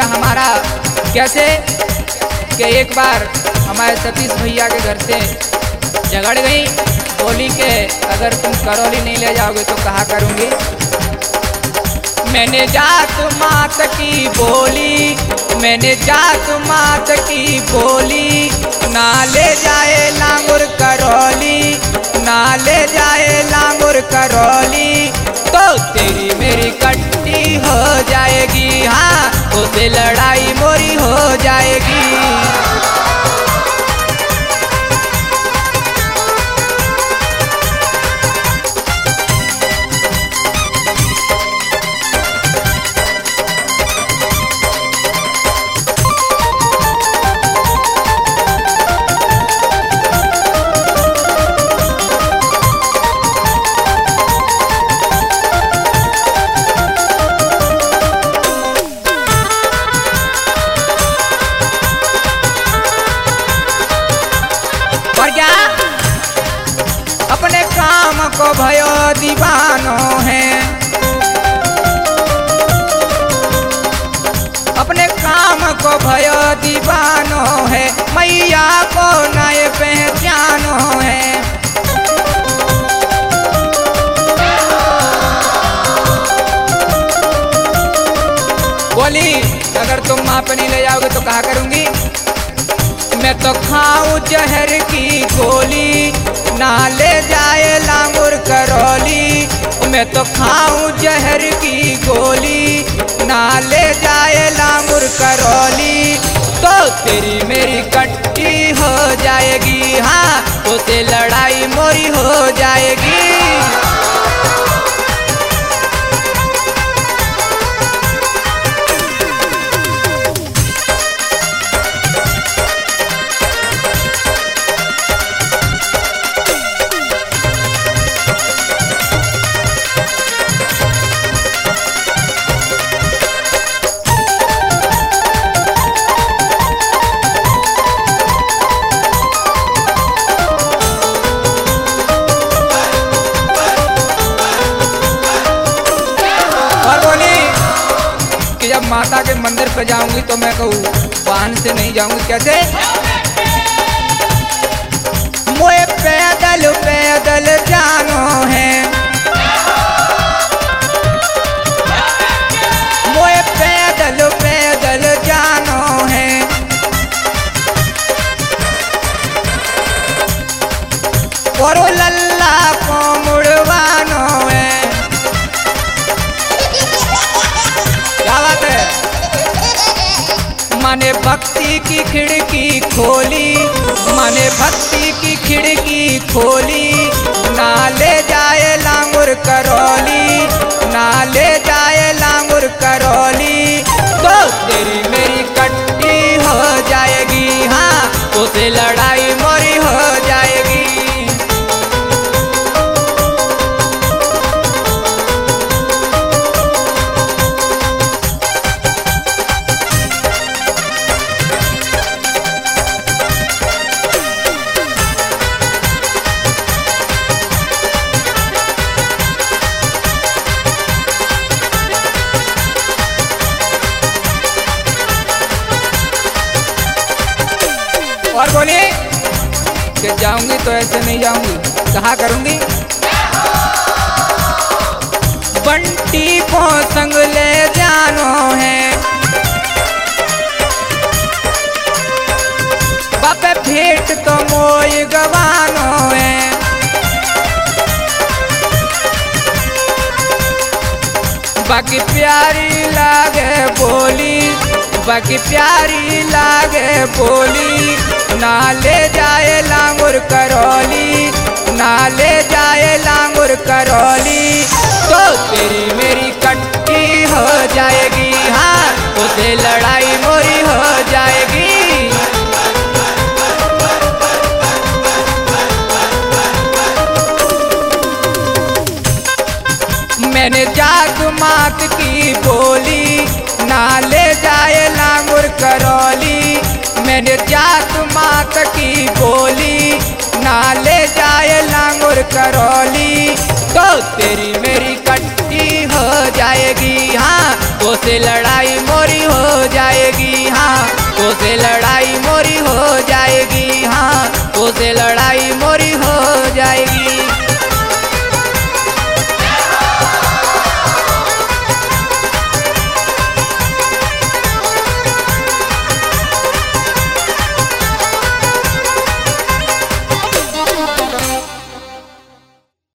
हमारा। कैसे? कि एक बार हमारे सतीश भैया के घर से झगड़ गई, बोली के अगर तुम करौली नहीं ले जाओगे तो कहा करूँगी? मैंने जात मात की बोली, मैंने जात मात की बोली, ना ले जाए लांगुर करौली, ना ले जाए लांगुर करौली तो तेरी मेरी कट्टी हो हाँ उसे लड़ाई मोरी हो क्या? अपने काम को भयो दीवानो है। अपने काम को भयो दीवानो है। मैया को नए पहचानो है। बोली, अगर तुम वहाँ पे नहीं ले जाओगे तो कहा करूँगी? मैं तो खाऊं जहर की गोली। ना ले जाए लांगुर करौली। मैं तो खाऊं जहर की गोली। ना ले जाए लांगुर करौली। तो तेरी मेरी कट्टी हो जाएगी हाँ उसे लड़ाई मोरी हो जाएगी। माता के मंदिर पे जाऊँगी तो मैं कहूँ वाहन से नहीं जाऊँगी। कैसे? माने भक्ति की खिड़की खोली मैंने भक्ति की खिड़की खोली ना ले जाए कि जाऊँगी तो ऐसे नहीं जाऊँगी। कहा करूँगी? बंटी को संग ले जानो है। बापे भेंट तो मोय गवानो है। बाकी प्यारी बाकी प्यारी लागे बोली, ना ले जाए लांगुर करौली, ना ले जाए लांगुर करौली। तो तेरी मेरी कट्टी हो जाएगी हाँ उसे लड़ाई मोरी हो जाएगी। मैंने जाग मात की बोली, ना मैंने जात मात की बोली नाले जाए लांगुर करौली। तो तेरी